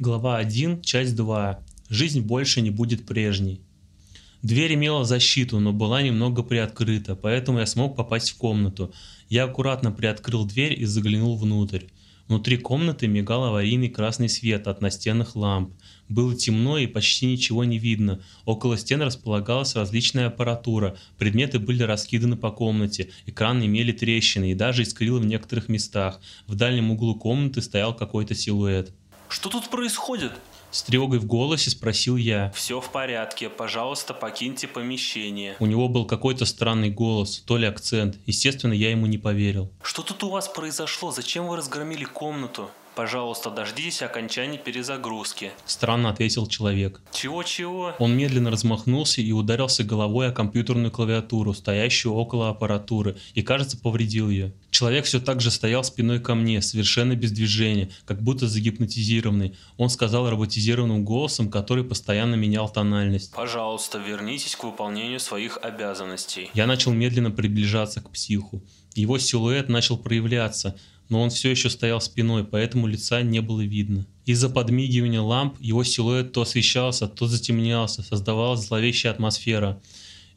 Глава 1, часть 2. Жизнь больше не будет прежней. Дверь имела защиту, но была немного приоткрыта, поэтому я смог попасть в комнату. Я аккуратно приоткрыл дверь и заглянул внутрь. Внутри комнаты мигал аварийный красный свет от настенных ламп. Было темно и почти ничего не видно. Около стен располагалась различная аппаратура, предметы были раскиданы по комнате, экраны имели трещины и даже искрило в некоторых местах. В дальнем углу комнаты стоял какой-то силуэт. Что тут происходит? С тревогой в голосе спросил я. Все в порядке, пожалуйста, покиньте помещение. У него был какой-то странный голос, то ли акцент. Естественно, я ему не поверил. Что тут у вас произошло? Зачем вы разгромили комнату? Пожалуйста, дождитесь окончания перезагрузки. Странно ответил человек. Чего-чего? Он медленно размахнулся и ударился головой о компьютерную клавиатуру, стоящую около аппаратуры, и, кажется, повредил ее. Человек все так же стоял спиной ко мне, совершенно без движения, как будто загипнотизированный. Он сказал роботизированным голосом, который постоянно менял тональность. Пожалуйста, вернитесь к выполнению своих обязанностей. Я начал медленно приближаться к психу. Его силуэт начал проявляться, но он все еще стоял спиной, поэтому лица не было видно. Из-за подмигивания ламп его силуэт то освещался, то затемнялся, создавалась зловещая атмосфера.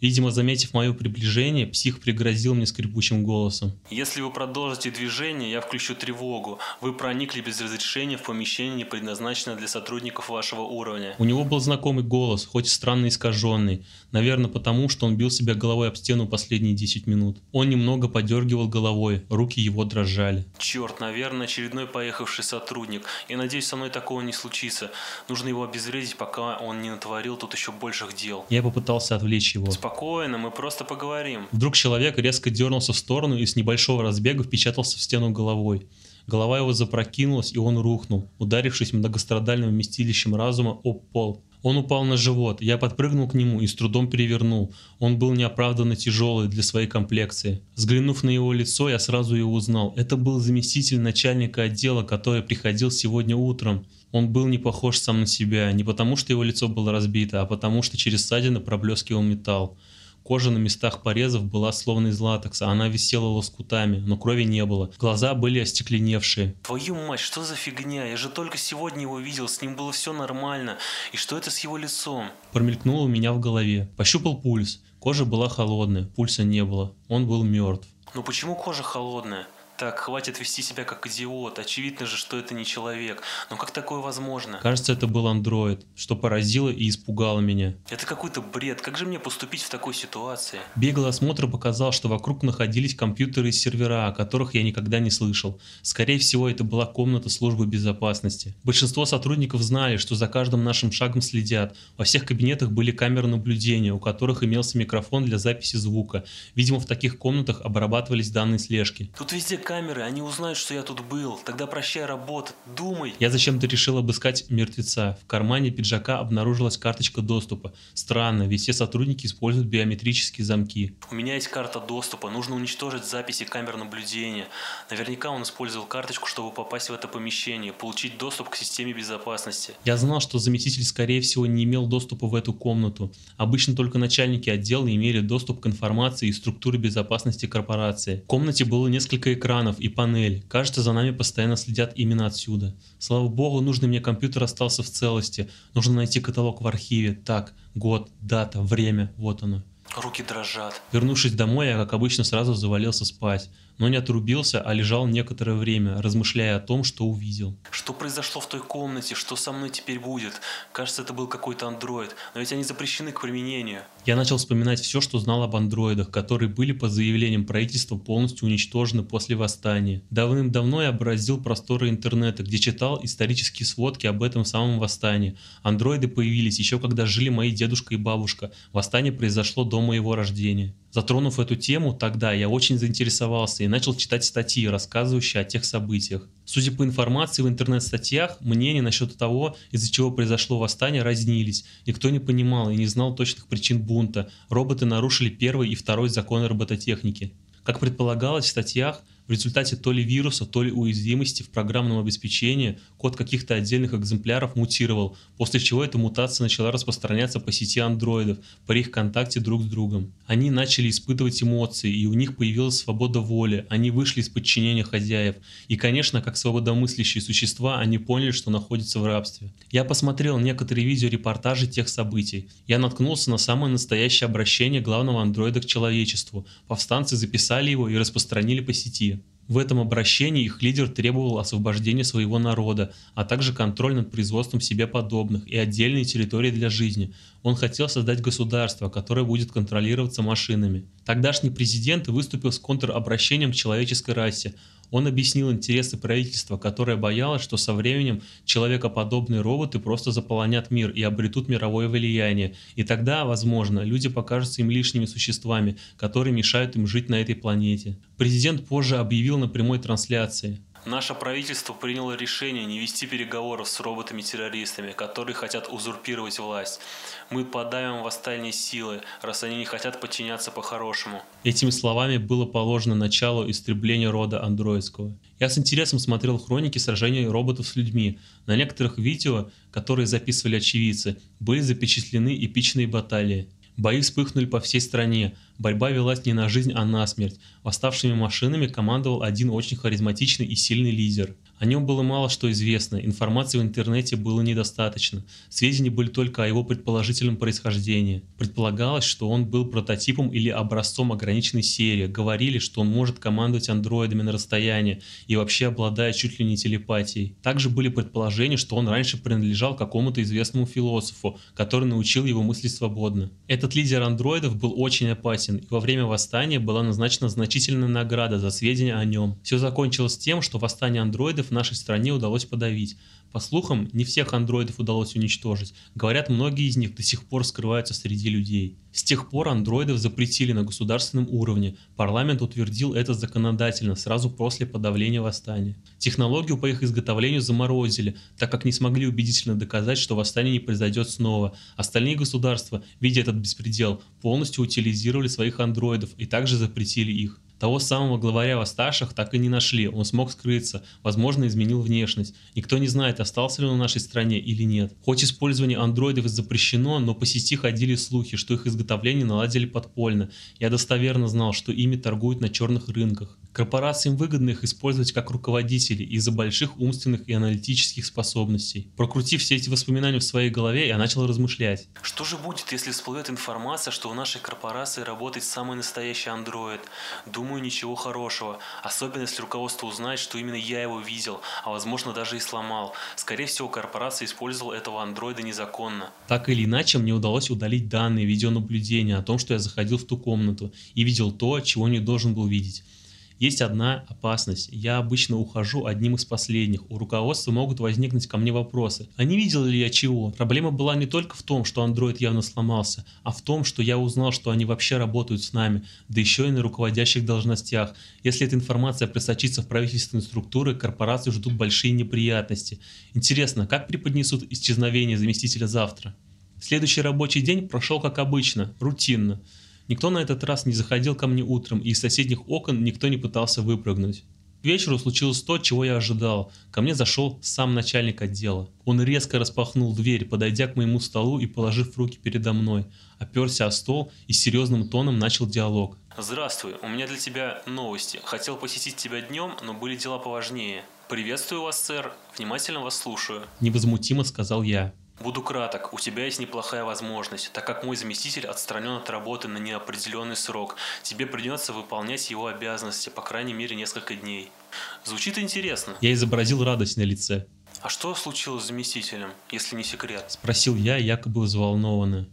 Видимо, заметив мое приближение, псих пригрозил мне скрипучим голосом. Если вы продолжите движение, я включу тревогу. Вы проникли без разрешения в помещение, не предназначенное для сотрудников вашего уровня. У него был знакомый голос, хоть и странно искаженный. Наверное, потому, что он бил себя головой об стену последние 10 минут. Он немного подергивал головой, руки его дрожали. Черт, наверное, очередной поехавший сотрудник. Я надеюсь, со мной такого не случится. Нужно его обезвредить, пока он не натворил тут еще больших дел. Я попытался отвлечь его. Спокойно, мы просто поговорим. Вдруг человек резко дернулся в сторону и с небольшого разбега впечатался в стену головой. Голова его запрокинулась, и он рухнул, ударившись многострадальным вместилищем разума об пол. Он упал на живот, я подпрыгнул к нему и с трудом перевернул. Он был неоправданно тяжелый для своей комплекции. Взглянув на его лицо, я сразу его узнал. Это был заместитель начальника отдела, который приходил сегодня утром. Он был не похож сам на себя, не потому что его лицо было разбито, а потому что через ссадины проблескивал металл. Кожа на местах порезов была словно из латекса, она висела лоскутами, но крови не было. Глаза были остекленевшие. Твою мать, что за фигня? Я же только сегодня его видел, с ним было все нормально. И что это с его лицом? Промелькнуло у меня в голове. Пощупал пульс. Кожа была холодная, пульса не было. Он был мертв. Но почему кожа холодная? Так, хватит вести себя как идиот. Очевидно же, что это не человек. Но как такое возможно? Кажется, это был андроид, что поразило и испугало меня. Это какой-то бред. Как же мне поступить в такой ситуации? Беглый осмотр показал, что вокруг находились компьютеры и сервера, о которых я никогда не слышал. Скорее всего, это была комната службы безопасности. Большинство сотрудников знали, что за каждым нашим шагом следят. Во всех кабинетах были камеры наблюдения, у которых имелся микрофон для записи звука. Видимо, в таких комнатах обрабатывались данные слежки. Тут везде камеры, они узнают, что я тут был. Тогда прощай работа, думай. Я зачем-то решил обыскать мертвеца. В кармане пиджака обнаружилась карточка доступа. Странно, ведь все сотрудники используют биометрические замки. У меня есть карта доступа, нужно уничтожить записи камер наблюдения. Наверняка он использовал карточку, чтобы попасть в это помещение, получить доступ к системе безопасности. Я знал, что заместитель, скорее всего, не имел доступа в эту комнату. Обычно только начальники отдела имели доступ к информации и структуре безопасности корпорации. В комнате было несколько экранов, экранов и панель. Кажется, за нами постоянно следят именно отсюда. Слава богу, нужный мне компьютер остался в целости. Нужно найти каталог в архиве. Так, год, дата, время, вот оно. Руки дрожат. Вернувшись домой, я, как обычно, сразу завалился спать но не отрубился, а лежал некоторое время, размышляя о том, что увидел. Что произошло в той комнате? Что со мной теперь будет? Кажется, это был какой-то андроид, но ведь они запрещены к применению. Я начал вспоминать все, что знал об андроидах, которые были по заявлениям правительства полностью уничтожены после восстания. Давным-давно я образил просторы интернета, где читал исторические сводки об этом самом восстании. Андроиды появились еще когда жили мои дедушка и бабушка. Восстание произошло до моего рождения. Затронув эту тему, тогда я очень заинтересовался и начал читать статьи, рассказывающие о тех событиях. Судя по информации в интернет-статьях, мнения насчет того, из-за чего произошло восстание, разнились. Никто не понимал и не знал точных причин бунта. Роботы нарушили первый и второй законы робототехники. Как предполагалось в статьях, В результате то ли вируса, то ли уязвимости в программном обеспечении код каких-то отдельных экземпляров мутировал, после чего эта мутация начала распространяться по сети андроидов при их контакте друг с другом. Они начали испытывать эмоции, и у них появилась свобода воли, они вышли из подчинения хозяев. И, конечно, как свободомыслящие существа, они поняли, что находятся в рабстве. Я посмотрел некоторые видеорепортажи тех событий. Я наткнулся на самое настоящее обращение главного андроида к человечеству. Повстанцы записали его и распространили по сети. В этом обращении их лидер требовал освобождения своего народа, а также контроль над производством себе подобных и отдельные территории для жизни. Он хотел создать государство, которое будет контролироваться машинами. Тогдашний президент выступил с контробращением к человеческой расе. Он объяснил интересы правительства, которое боялось, что со временем человекоподобные роботы просто заполонят мир и обретут мировое влияние, и тогда, возможно, люди покажутся им лишними существами, которые мешают им жить на этой планете. Президент позже объявил на прямой трансляции – Наше правительство приняло решение не вести переговоров с роботами-террористами, которые хотят узурпировать власть. Мы подавим восстание силы, раз они не хотят подчиняться по-хорошему. Этими словами было положено начало истребления рода андроидского. Я с интересом смотрел хроники сражений роботов с людьми. На некоторых видео, которые записывали очевидцы, были запечатлены эпичные баталии. Бои вспыхнули по всей стране. Борьба велась не на жизнь, а на смерть. Восставшими машинами командовал один очень харизматичный и сильный лидер. О нем было мало что известно, информации в интернете было недостаточно, сведения были только о его предположительном происхождении. Предполагалось, что он был прототипом или образцом ограниченной серии, говорили, что он может командовать андроидами на расстоянии и вообще обладает чуть ли не телепатией. Также были предположения, что он раньше принадлежал какому-то известному философу, который научил его мыслить свободно. Этот лидер андроидов был очень опасен, и во время восстания была назначена значительная награда за сведения о нем. Все закончилось тем, что восстание андроидов в нашей стране удалось подавить. По слухам, не всех андроидов удалось уничтожить. Говорят, многие из них до сих пор скрываются среди людей. С тех пор андроидов запретили на государственном уровне. Парламент утвердил это законодательно сразу после подавления восстания. Технологию по их изготовлению заморозили, так как не смогли убедительно доказать, что восстание не произойдет снова. Остальные государства, видя этот беспредел, полностью утилизировали своих андроидов и также запретили их. Того самого главаря восставших так и не нашли, он смог скрыться, возможно изменил внешность. Никто не знает, остался ли он в нашей стране или нет. Хоть использование андроидов запрещено, но по сети ходили слухи, что их изготовление наладили подпольно. Я достоверно знал, что ими торгуют на черных рынках. Корпорациям выгодно их использовать как руководителей из-за больших умственных и аналитических способностей. Прокрутив все эти воспоминания в своей голове, я начал размышлять. Что же будет, если всплывет информация, что у нашей корпорации работает самый настоящий андроид? Думаю, ничего хорошего. Особенно, если руководство узнает, что именно я его видел, а возможно даже и сломал. Скорее всего, корпорация использовала этого андроида незаконно. Так или иначе, мне удалось удалить данные видеонаблюдения о том, что я заходил в ту комнату и видел то, чего не должен был видеть. Есть одна опасность. Я обычно ухожу одним из последних. У руководства могут возникнуть ко мне вопросы. А не видел ли я чего? Проблема была не только в том, что Android явно сломался, а в том, что я узнал, что они вообще работают с нами, да еще и на руководящих должностях. Если эта информация просочится в правительственные структуры, корпорации ждут большие неприятности. Интересно, как преподнесут исчезновение заместителя завтра? Следующий рабочий день прошел как обычно, рутинно. Никто на этот раз не заходил ко мне утром, и из соседних окон никто не пытался выпрыгнуть. К вечеру случилось то, чего я ожидал. Ко мне зашел сам начальник отдела. Он резко распахнул дверь, подойдя к моему столу и положив руки передо мной, оперся о стол и серьезным тоном начал диалог. Здравствуй, у меня для тебя новости. Хотел посетить тебя днем, но были дела поважнее. Приветствую вас, сэр. Внимательно вас слушаю. Невозмутимо сказал я. Буду краток, у тебя есть неплохая возможность, так как мой заместитель отстранен от работы на неопределенный срок. Тебе придется выполнять его обязанности, по крайней мере, несколько дней. Звучит интересно. Я изобразил радость на лице. А что случилось с заместителем, если не секрет? Спросил я, якобы взволнованно.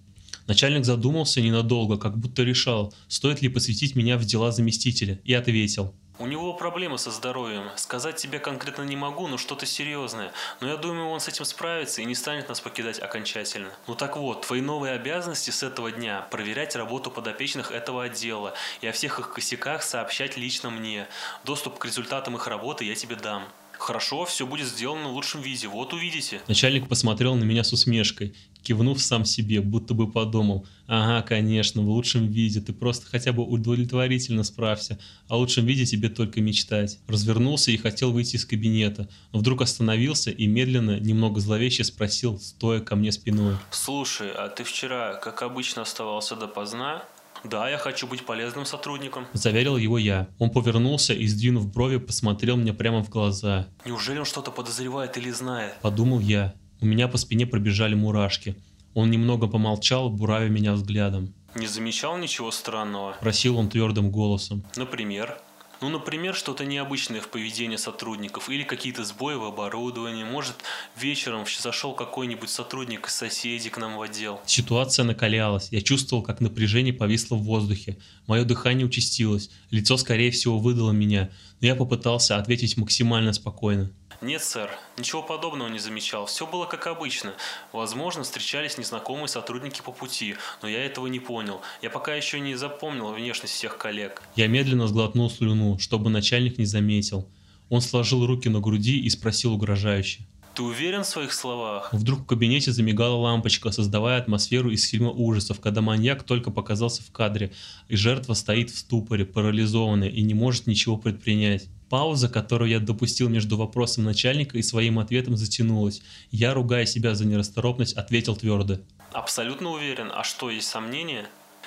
Начальник задумался ненадолго, как будто решал, стоит ли посвятить меня в дела заместителя, и ответил – у него проблемы со здоровьем. Сказать тебе конкретно не могу, но что-то серьезное. Но я думаю, он с этим справится и не станет нас покидать окончательно. Ну так вот, твои новые обязанности с этого дня – проверять работу подопечных этого отдела и о всех их косяках сообщать лично мне. Доступ к результатам их работы я тебе дам. Хорошо, все будет сделано в лучшем виде, вот увидите. Начальник посмотрел на меня с усмешкой, кивнув сам себе, будто бы подумал, ага, конечно, в лучшем виде, ты просто хотя бы удовлетворительно справься, о лучшем виде тебе только мечтать. Развернулся и хотел выйти из кабинета, но вдруг остановился и медленно, немного зловеще спросил, стоя ко мне спиной. Слушай, а ты вчера, как обычно, оставался допоздна? Да, я хочу быть полезным сотрудником. Заверил его я. Он повернулся и, сдвинув брови, посмотрел мне прямо в глаза. Неужели он что-то подозревает или знает? Подумал я. У меня по спине пробежали мурашки. Он немного помолчал, буравя меня взглядом. Не замечал ничего странного? Просил он твердым голосом. Например? Ну, например, что-то необычное в поведении сотрудников или какие-то сбои в оборудовании. Может, вечером зашел какой-нибудь сотрудник из соседей к нам в отдел. Ситуация накалялась. Я чувствовал, как напряжение повисло в воздухе. Мое дыхание участилось. Лицо, скорее всего, выдало меня. Но я попытался ответить максимально спокойно. Нет, сэр, ничего подобного не замечал. Все было как обычно. Возможно, встречались незнакомые сотрудники по пути, но я этого не понял. Я пока еще не запомнил внешность всех коллег. Я медленно сглотнул слюну, чтобы начальник не заметил. Он сложил руки на груди и спросил угрожающе. Ты уверен в своих словах? Вдруг в кабинете замигала лампочка, создавая атмосферу из фильма ужасов, когда маньяк только показался в кадре, и жертва стоит в ступоре, парализованная и не может ничего предпринять. Пауза, которую я допустил между вопросом начальника и своим ответом, затянулась. Я, ругая себя за нерасторопность, ответил твердо. Абсолютно уверен. А что, есть сомнения?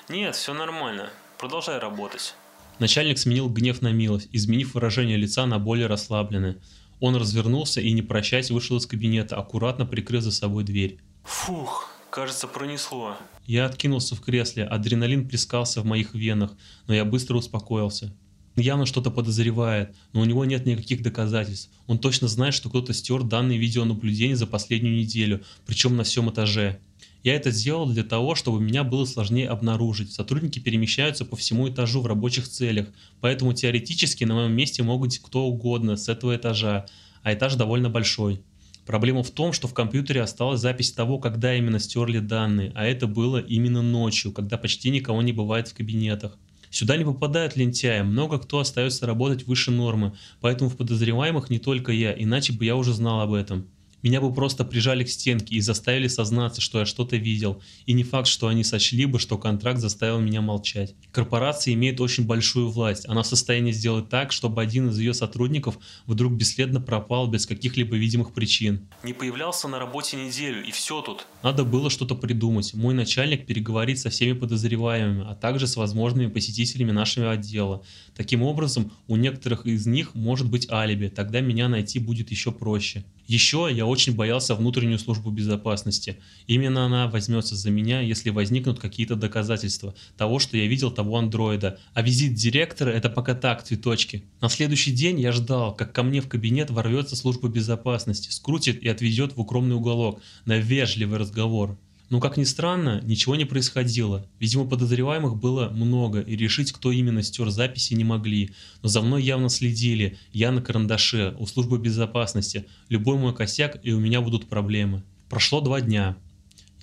Нет, все нормально. Продолжай работать. Начальник сменил гнев на милость, изменив выражение лица на более расслабленное. Он развернулся и, не прощаясь, вышел из кабинета, аккуратно прикрыв за собой дверь. Фух, кажется, пронесло. Я откинулся в кресле, адреналин плескался в моих венах, но я быстро успокоился. Явно что-то подозревает, но у него нет никаких доказательств. Он точно знает, что кто-то стер данные видеонаблюдения за последнюю неделю, причем на всем этаже. Я это сделал для того, чтобы меня было сложнее обнаружить. Сотрудники перемещаются по всему этажу в рабочих целях, поэтому теоретически на моем месте могут быть кто угодно с этого этажа, а этаж довольно большой. Проблема в том, что в компьютере осталась запись того, когда именно стерли данные, а это было именно ночью, когда почти никого не бывает в кабинетах. Сюда не попадают лентяи, много кто остается работать выше нормы, поэтому в подозреваемых не только я, иначе бы я уже знал об этом. Меня бы просто прижали к стенке и заставили сознаться, что я что-то видел. И не факт, что они сочли бы, что контракт заставил меня молчать. Корпорация имеет очень большую власть. Она в состоянии сделать так, чтобы один из ее сотрудников вдруг бесследно пропал без каких-либо видимых причин. Не появлялся на работе неделю, и все тут. Надо было что-то придумать. Мой начальник переговорит со всеми подозреваемыми, а также с возможными посетителями нашего отдела. Таким образом, у некоторых из них может быть алиби, тогда меня найти будет еще проще. Еще я очень боялся внутреннюю службу безопасности. Именно она возьмется за меня, если возникнут какие-то доказательства того, что я видел того андроида. А визит директора это пока так, цветочки. На следующий день я ждал, как ко мне в кабинет ворвется служба безопасности, скрутит и отведет в укромный уголок на вежливый разговор. Но, как ни странно, ничего не происходило. Видимо, подозреваемых было много, и решить, кто именно стер записи, не могли. Но за мной явно следили. Я на карандаше, у службы безопасности. Любой мой косяк, и у меня будут проблемы. Прошло два дня.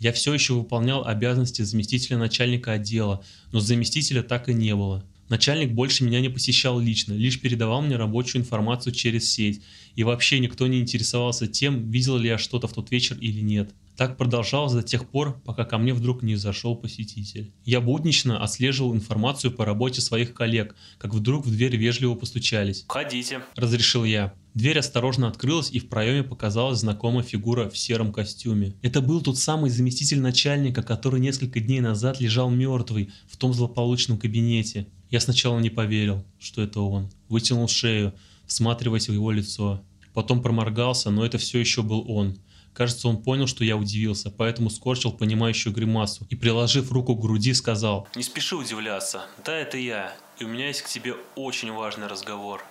Я все еще выполнял обязанности заместителя начальника отдела, но заместителя так и не было. Начальник больше меня не посещал лично, лишь передавал мне рабочую информацию через сеть, и вообще никто не интересовался тем, видел ли я что-то в тот вечер или нет. Так продолжалось до тех пор, пока ко мне вдруг не зашел посетитель. Я буднично отслеживал информацию по работе своих коллег, как вдруг в дверь вежливо постучались. «Входите», – разрешил я. Дверь осторожно открылась, и в проеме показалась знакомая фигура в сером костюме. Это был тот самый заместитель начальника, который несколько дней назад лежал мертвый в том злополучном кабинете. Я сначала не поверил, что это он. Вытянул шею, всматриваясь в его лицо. Потом проморгался, но это все еще был он. Кажется, он понял, что я удивился, поэтому скорчил понимающую гримасу и, приложив руку к груди, сказал «Не спеши удивляться. Да, это я, и у меня есть к тебе очень важный разговор».